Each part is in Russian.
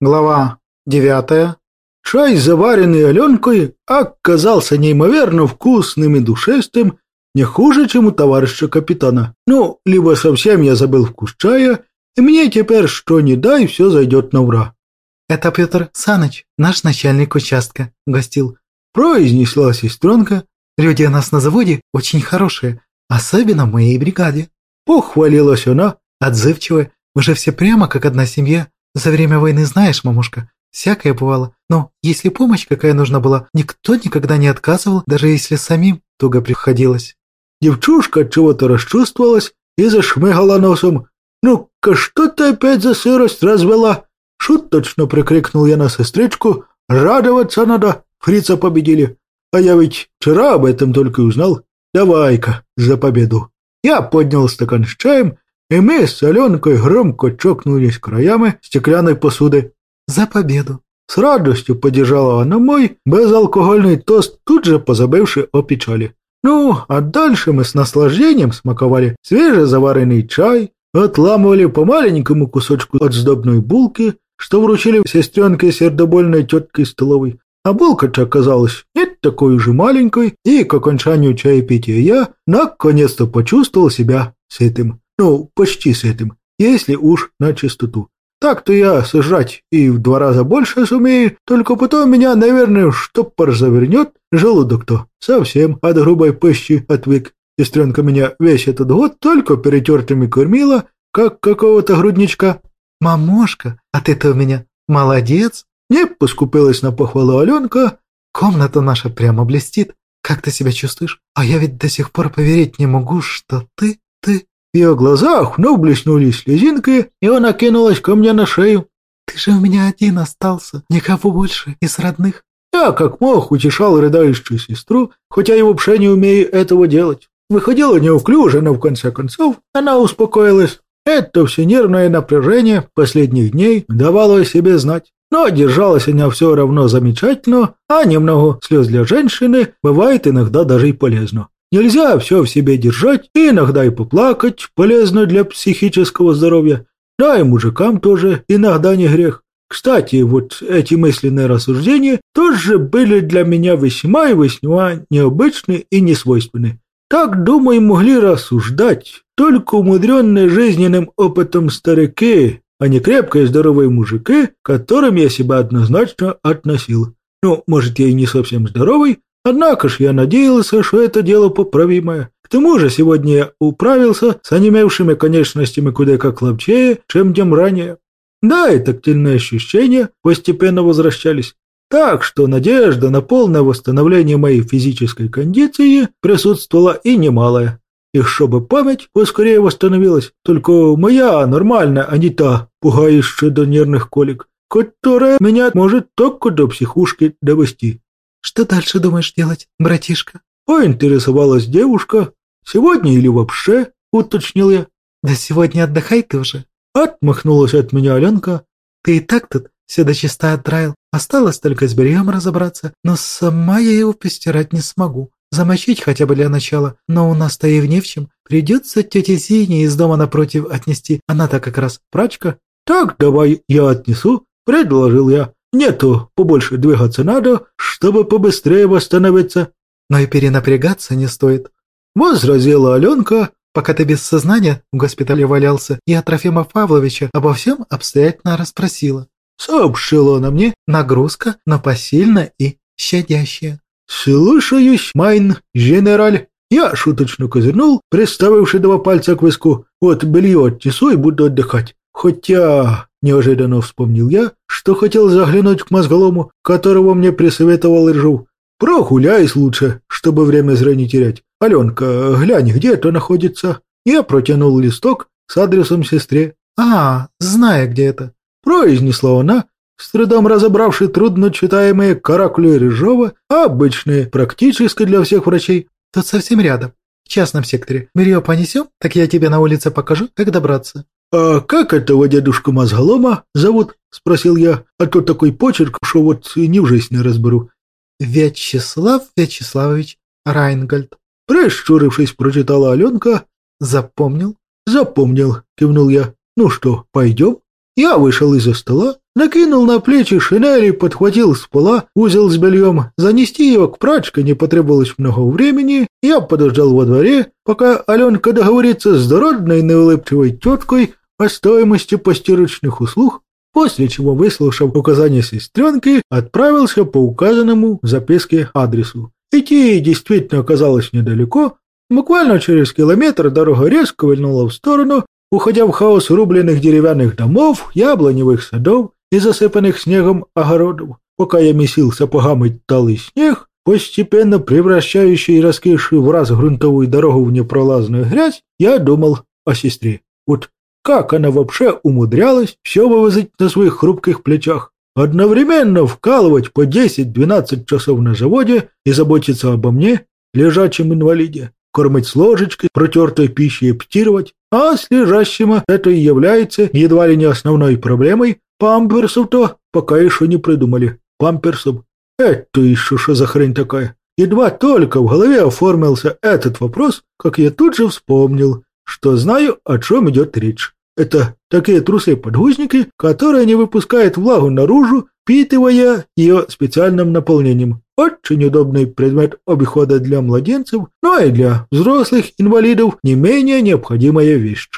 Глава девятая. Чай, заваренный Аленкой, оказался неимоверно вкусным и душистым, не хуже, чем у товарища капитана. Ну, либо совсем я забыл вкус чая, и мне теперь что ни дай, все зайдет на ура. «Это Петр Саныч, наш начальник участка, гостил», – произнесла сестренка. «Люди у нас на заводе очень хорошие, особенно в моей бригаде». Похвалилась она. Отзывчивая, уже все прямо как одна семья. За время войны знаешь, мамушка, всякое бывало. Но если помощь какая нужна была, никто никогда не отказывал, даже если самим туго приходилось. Девчушка чего-то расчувствовалась и зашмыгала носом. «Ну-ка, что ты опять за сырость развела?» Шуточно прикрикнул я на сестричку. «Радоваться надо, фрица победили. А я ведь вчера об этом только узнал. Давай-ка, за победу!» Я поднял стакан с чаем и мы с Аленкой громко чокнулись краями стеклянной посуды. «За победу!» С радостью поддержала она мой безалкогольный тост, тут же позабывший о печали. Ну, а дальше мы с наслаждением смаковали свежезаваренный чай, отламывали по маленькому кусочку от сдобной булки, что вручили сестренке сердобольной тетке столовой. А булка-то оказалась не такой уже маленькой, и к окончанию чаепития я наконец-то почувствовал себя сытым. Ну, почти с этим, если уж на чистоту. Так-то я сожрать и в два раза больше сумею, только потом меня, наверное, штопор завернет, желудок-то совсем от грубой пыщи отвык. Сестренка меня весь этот год только перетертыми кормила, как какого-то грудничка. «Мамошка, а ты-то у меня молодец!» Не поскупилась на похвалу Аленка. «Комната наша прямо блестит. Как ты себя чувствуешь? А я ведь до сих пор поверить не могу, что ты, ты в ее глазах вновь блеснули слезинки, и она кинулась ко мне на шею. «Ты же у меня один остался, никого больше из родных». Я как мог утешал рыдающую сестру, хотя и вообще не умею этого делать. Выходила неуклюже, но в конце концов она успокоилась. Это все нервное напряжение последних дней давало о себе знать. Но держалась она все равно замечательно, а немного слез для женщины бывает иногда даже и полезно. Нельзя все в себе держать, и иногда и поплакать полезно для психического здоровья. Да и мужикам тоже иногда не грех. Кстати, вот эти мысленные рассуждения тоже были для меня весьма и весьма необычны и несвойственны. Так, думаю, могли рассуждать только умудренные жизненным опытом старики, а не крепкие здоровые мужики, к которым я себя однозначно относил. Ну, может, я и не совсем здоровый, Однако ж я надеялся, что это дело поправимое. К тому же сегодня я управился с онемевшими конечностями куда как ловчее, чем днем ранее. Да, и тактильные ощущения постепенно возвращались. Так что надежда на полное восстановление моей физической кондиции присутствовала и немалая. И чтобы память поскорее восстановилась, только моя нормальная, а не та, пугающая до нервных колик, которая меня может только до психушки довести. Что дальше думаешь делать, братишка?» Поинтересовалась девушка. «Сегодня или вообще?» — уточнил я. «Да сегодня отдыхай ты уже». Отмахнулась от меня Аленка. «Ты и так тут все до чиста отдраил. Осталось только с бельем разобраться, но сама я его постирать не смогу. Замочить хотя бы для начала, но у нас-то и в не в чем. Придется тете Зине из дома напротив отнести, она-то как раз прачка». «Так, давай я отнесу», — предложил я. Нету, побольше двигаться надо, чтобы побыстрее восстановиться. Но и перенапрягаться не стоит. Возразила Аленка, пока ты без сознания в госпитале валялся, и от Трофима Павловича обо всем обстоятельно расспросила. Сообщила она мне. Нагрузка, но посильная и щадящая. «Слушаюсь, майн, генераль!» Я шуточно козырнул, приставивший два пальца к виску. «Вот белье отнесу и буду отдыхать. Хотя, неожиданно вспомнил я, что хотел заглянуть к мозголому, которого мне присоветовал Ржу. Прогуляйся лучше, чтобы время зря не терять. Аленка, глянь, где это находится. Я протянул листок с адресом сестре. «А, знаю, где это», – произнесла она, с трудом разобравши трудно читаемые каракули Рыжова, обычные, практически для всех врачей. «Тут совсем рядом, в частном секторе. Белье понесем, так я тебе на улице покажу, как добраться». «А как этого дедушку Мозголома зовут?» – спросил я. «А то такой почерк, что вот и не в жизнь не разберу». «Вячеслав Вячеславович Райнгольд». Прищурившись, прочитала Аленка. «Запомнил?» «Запомнил», – кивнул я. «Ну что, пойдем?» Я вышел из-за стола, накинул на плечи шинель и подхватил с пола узел с бельем. Занести его к прачке не потребовалось много времени. Я подождал во дворе, пока Аленка договорится с дородной неулыбчивой теткой о стоимости постирочных услуг, после чего, выслушав указания сестренки, отправился по указанному в записке адресу. Идти действительно оказалось недалеко, буквально через километр дорога резко вильнула в сторону, уходя в хаос рубленных деревянных домов, яблоневых садов и засыпанных снегом огородов. Пока я месил сапогами талый снег, постепенно превращающий раскисшую в раз грунтовую дорогу в непролазную грязь, я думал о сестре. Вот как она вообще умудрялась все вывозить на своих хрупких плечах? Одновременно вкалывать по 10-12 часов на заводе и заботиться обо мне, лежачем инвалиде, кормить с ложечки, протертой пищей и птировать, а с лежащим это и является едва ли не основной проблемой, памперсов-то пока еще не придумали. Памперсов? Это еще что за хрень такая? Едва только в голове оформился этот вопрос, как я тут же вспомнил, что знаю, о чем идет речь. Это такие трусы-подгузники, которые не выпускают влагу наружу, впитывая ее специальным наполнением. Очень удобный предмет обихода для младенцев, но и для взрослых инвалидов не менее необходимая вещь.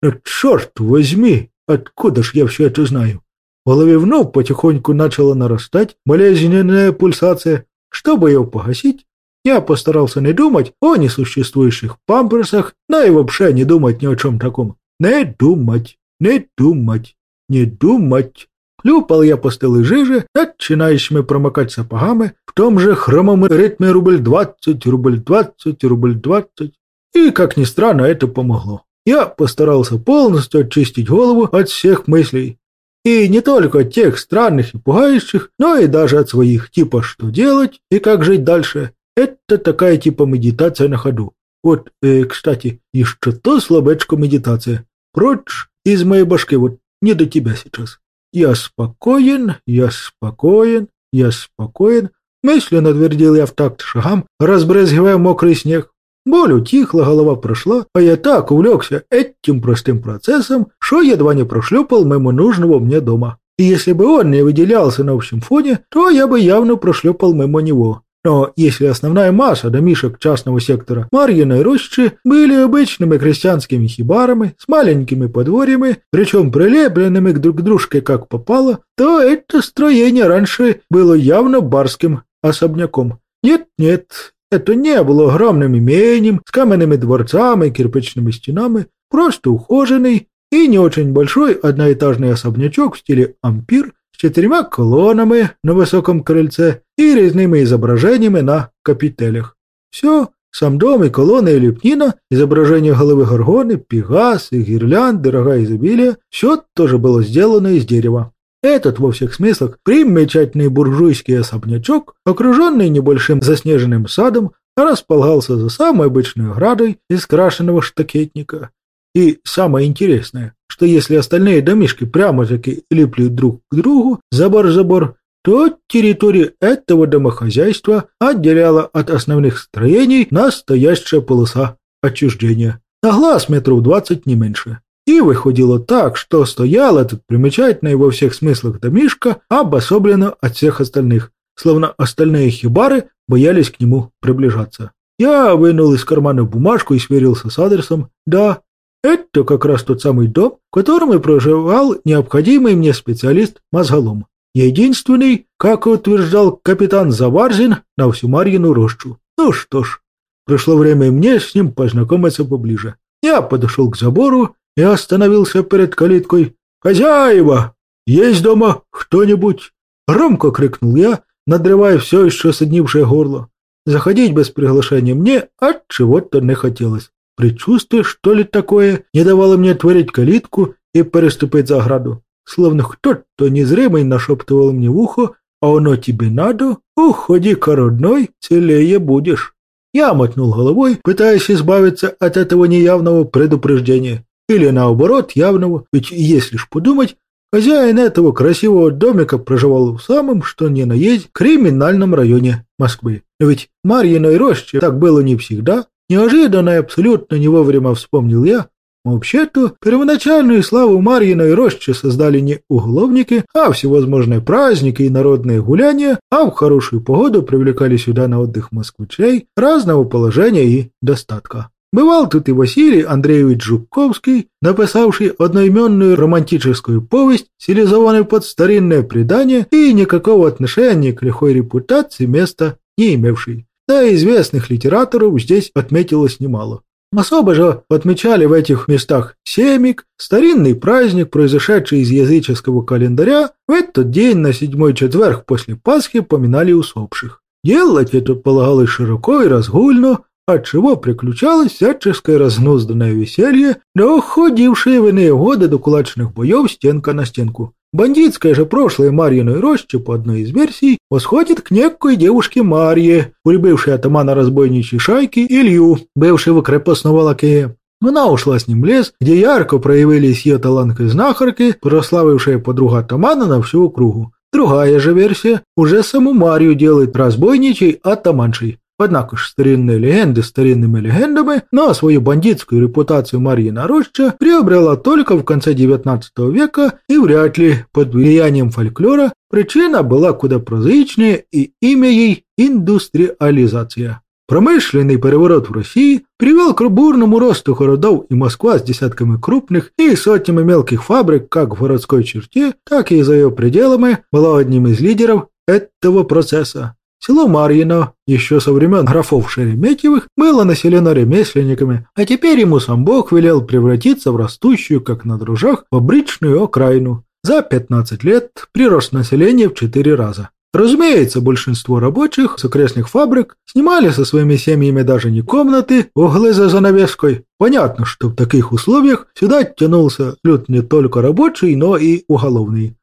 Но черт возьми, откуда ж я все это знаю? В голове вновь потихоньку начала нарастать болезненная пульсация. Чтобы ее погасить, я постарался не думать о несуществующих памперсах, да и вообще не думать ни о чем таком. Не думать, не думать, не думать. Хлюпал я по столу жижи, начинающими промокать сапогами, в том же хромом ритме рубль двадцать, рубль двадцать, рубль двадцать. И, как ни странно, это помогло. Я постарался полностью очистить голову от всех мыслей. И не только от тех странных и пугающих, но и даже от своих, типа что делать и как жить дальше. Это такая типа медитация на ходу. Вот, э, кстати, еще то слабечко медитация. Прочь из моей башки, вот не до тебя сейчас. Я спокоен, я спокоен, я спокоен. Мысленно твердил я в такт шагам, разбрызгивая мокрый снег. Боль утихла, голова прошла, а я так увлекся этим простым процессом, что едва не прошлепал мимо нужного мне дома. И если бы он не выделялся на общем фоне, то я бы явно прошлепал мимо него. Но если основная масса домишек частного сектора Марьиной рощи были обычными крестьянскими хибарами с маленькими подворьями, причем прилепленными к друг дружке как попало, то это строение раньше было явно барским особняком. Нет-нет, это не было огромным имением с каменными дворцами и кирпичными стенами, просто ухоженный и не очень большой одноэтажный особнячок в стиле ампир четырьмя колоннами на высоком крыльце и резными изображениями на капителях. Все, сам дом и колонны и лепнина, изображение головы горгоны, пегас и гирлянд, дорогая изобилие, все тоже было сделано из дерева. Этот во всех смыслах примечательный буржуйский особнячок, окруженный небольшим заснеженным садом, располагался за самой обычной оградой из крашеного штакетника. И самое интересное, что если остальные домишки прямо-таки липли друг к другу, забор-забор, то территорию этого домохозяйства отделяла от основных строений настоящая полоса отчуждения. На глаз метров двадцать не меньше. И выходило так, что стоял этот примечательный во всех смыслах домишка обособленно от всех остальных, словно остальные хибары боялись к нему приближаться. Я вынул из кармана бумажку и сверился с адресом. Да, это как раз тот самый дом, в котором и проживал необходимый мне специалист мозголом. Единственный, как утверждал капитан Заварзин, на всю Марьину рощу. Ну что ж, пришло время мне с ним познакомиться поближе. Я подошел к забору и остановился перед калиткой. «Хозяева! Есть дома кто-нибудь?» Громко крикнул я, надрывая все еще соднившее горло. Заходить без приглашения мне от чего-то не хотелось. Предчувствие, что ли, такое, не давало мне отворить калитку и переступить за ограду. Словно кто-то незримый нашептывал мне в ухо, а оно тебе надо, уходи-ка, родной, целее будешь. Я мотнул головой, пытаясь избавиться от этого неявного предупреждения. Или наоборот, явного, ведь если ж подумать, хозяин этого красивого домика проживал в самом, что ни на есть, криминальном районе Москвы. Но ведь Марьиной роще так было не всегда, Неожиданно и абсолютно не вовремя вспомнил я, Вообще-то, первоначальную славу Марьиной рощи создали не уголовники, а всевозможные праздники и народные гуляния, а в хорошую погоду привлекали сюда на отдых москвичей разного положения и достатка. Бывал тут и Василий Андреевич Жуковский, написавший одноименную романтическую повесть, стилизованную под старинное предание и никакого отношения к лихой репутации места не имевший. Да и известных литераторов здесь отметилось немало. Особо же отмечали в этих местах Семик, старинный праздник, произошедший из языческого календаря, в этот день на седьмой четверг после Пасхи поминали усопших. Делать это полагалось широко и разгульно, отчего приключалось всяческое разнузданное веселье, доходившее в иные годы до кулачных боев стенка на стенку. Бандитское же прошлое Марьиной рощи, по одной из версий, восходит к некой девушке Марье, полюбившей атамана разбойничьей шайки Илью, бывшего крепостного лакея. Она ушла с ним в лес, где ярко проявились ее таланты знахарки, прославившая подруга атамана на всю округу. Другая же версия уже саму Марию делает разбойничей атаманшей. Однако ж старинные легенды старинными легендами, но свою бандитскую репутацию Марьина Роща приобрела только в конце XIX века и вряд ли под влиянием фольклора причина была куда прозаичнее и имя ей индустриализация. Промышленный переворот в России привел к бурному росту городов и Москва с десятками крупных и сотнями мелких фабрик как в городской черте, так и за ее пределами была одним из лидеров этого процесса. Село Марьино, еще со времен графов Шереметьевых, было населено ремесленниками, а теперь ему сам Бог велел превратиться в растущую, как на дрожжах, фабричную окраину. За 15 лет прирост населения в 4 раза. Разумеется, большинство рабочих с окрестных фабрик снимали со своими семьями даже не комнаты, углы за занавеской. Понятно, что в таких условиях сюда тянулся люд не только рабочий, но и уголовный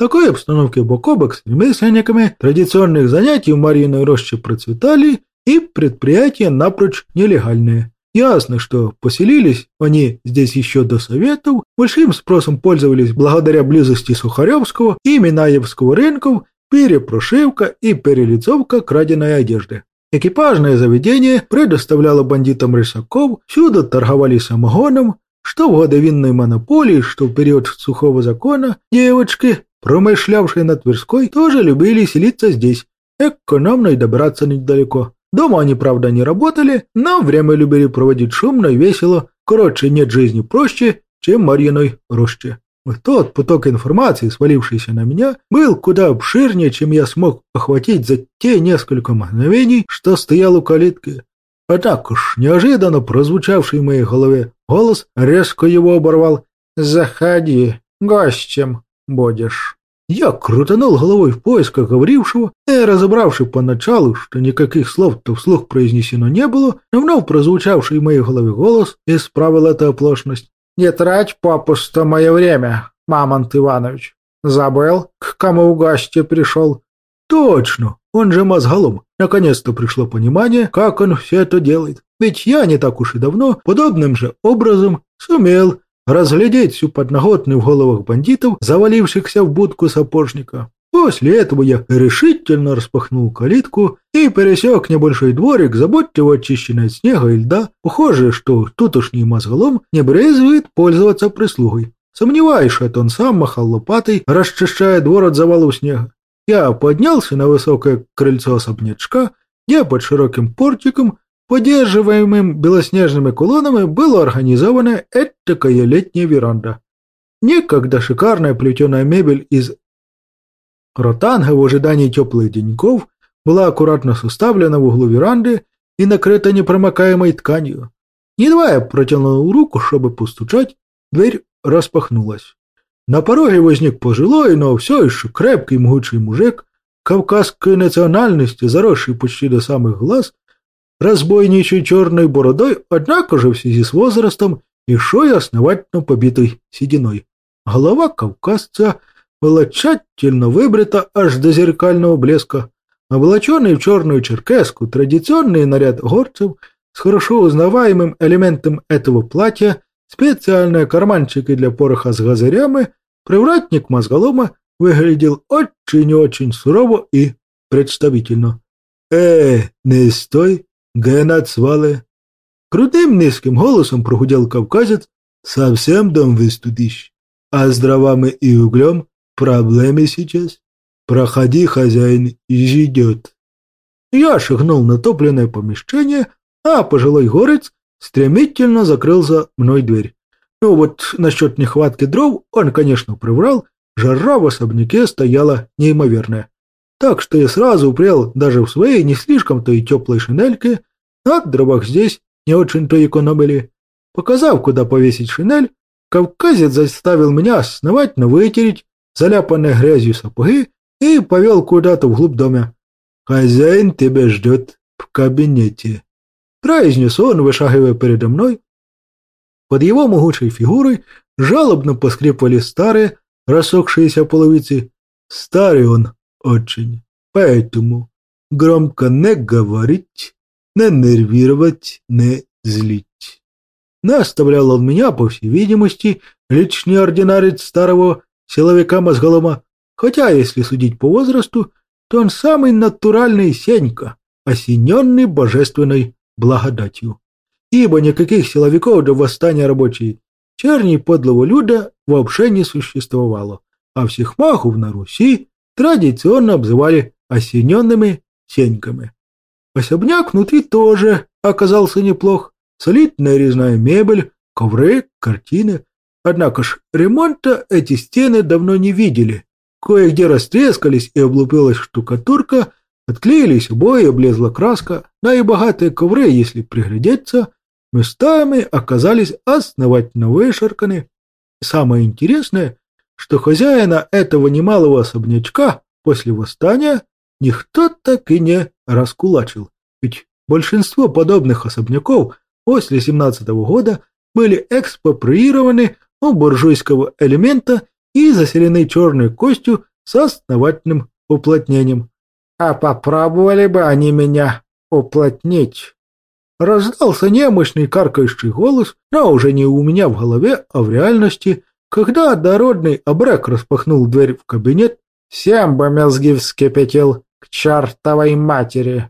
такой обстановке бок о бок с ремесленниками традиционных занятий в Марьиной роще процветали и предприятия напрочь нелегальные. Ясно, что поселились они здесь еще до Советов, большим спросом пользовались благодаря близости Сухаревского и Минаевского рынков, перепрошивка и перелицовка краденой одежды. Экипажное заведение предоставляло бандитам рысаков, всюду торговали самогоном, что в годы винной монополии, что в период сухого закона, девочки промышлявшие на Тверской, тоже любили селиться здесь. Экономно и добраться недалеко. Дома они, правда, не работали, но время любили проводить шумно и весело. Короче, нет жизни проще, чем Марьиной роще. Тот поток информации, свалившийся на меня, был куда обширнее, чем я смог охватить за те несколько мгновений, что стоял у калитки. А так уж, неожиданно прозвучавший в моей голове голос резко его оборвал. «Заходи, гостем» будешь». Я крутанул головой в поисках говорившего, и, разобравши поначалу, что никаких слов-то вслух произнесено не было, но вновь прозвучавший в моей голове голос исправил эту оплошность. «Не трать попусто мое время, Мамонт Иванович. Забыл, к кому в гости пришел?» «Точно, он же мозголом. Наконец-то пришло понимание, как он все это делает. Ведь я не так уж и давно подобным же образом сумел разглядеть всю подноготную в головах бандитов, завалившихся в будку сапожника. После этого я решительно распахнул калитку и пересек небольшой дворик, заботливо очищенный от снега и льда. Похоже, что тутошний мозголом не брезгует пользоваться прислугой. Сомневаюсь, что он сам махал лопатой, расчищая двор от завалов снега. Я поднялся на высокое крыльцо особнячка, где под широким портиком Поддерживаемым белоснежными кулонами была организована этакая летняя веранда. Некогда шикарная плетеная мебель из ротанга в ожидании теплых деньков была аккуратно составлена в углу веранды и накрыта непромокаемой тканью. Едва я протянул руку, чтобы постучать, дверь распахнулась. На пороге возник пожилой, но все еще крепкий могучий мужик, кавказской национальности, заросший почти до самых глаз разбойничей черной бородой, однако же в связи с возрастом еще и основательно побитой сединой. Голова кавказца была тщательно выбрита аж до зеркального блеска, облаченный в черную черкеску, традиционный наряд горцев с хорошо узнаваемым элементом этого платья, специальные карманчики для пороха с газырями, привратник мозголома выглядел очень-очень сурово и представительно. «Э, не стой!» Генат свали. Крутим низьким голосом прогудел кавказець, Совсем дом выстудишь? А с дровами и углем проблемы сейчас? Проходи, хозяин, ждет. Я шагнул на топленное помещение, а пожилой горец стремительно закрыл за мной дверь. Ну вот насчет нехватки дров он, конечно, приврал, жара в особняке стояла неимоверная. Так что я сразу упрел даже в своей не слишком-то и теплой шинельке, а дровах здесь не очень-то экономили. Показав, куда повесить шинель, кавказец заставил меня основательно вытереть заляпанные грязью сапоги и повел куда-то вглубь дома. «Хозяин тебя ждет в кабинете», – произнес он, вышагивая передо мной. Под его могучей фигурой жалобно поскрипывали старые, рассохшиеся половицы. Старый он очень, поэтому громко не говорить, не нервировать, не злить. Наставлял он меня, по всей видимости, личный ординарец старого силовика мозголома, хотя, если судить по возрасту, то он самый натуральный Сенька, осененный божественной благодатью. Ибо никаких силовиков до восстания рабочей черни подлого люда вообще не существовало, а всех махов на Руси традиционно обзывали осененными Сеньками. Особняк внутри тоже оказался неплох. Солидная резная мебель, ковры, картины. Однако ж ремонта эти стены давно не видели. Кое-где растрескались и облупилась штукатурка, отклеились обои, облезла краска, да и богатые ковры, если приглядеться, местами оказались основательно вышарканы. Самое интересное, что хозяина этого немалого особнячка после восстания никто так и не раскулачил. Ведь большинство подобных особняков после 17 -го года были экспроприированы у буржуйского элемента и заселены черной костью с основательным уплотнением. А попробовали бы они меня уплотнить. Раздался немощный каркающий голос, но уже не у меня в голове, а в реальности, когда дородный обрек распахнул дверь в кабинет, всем бы мозги вскипятил к чертовой матери.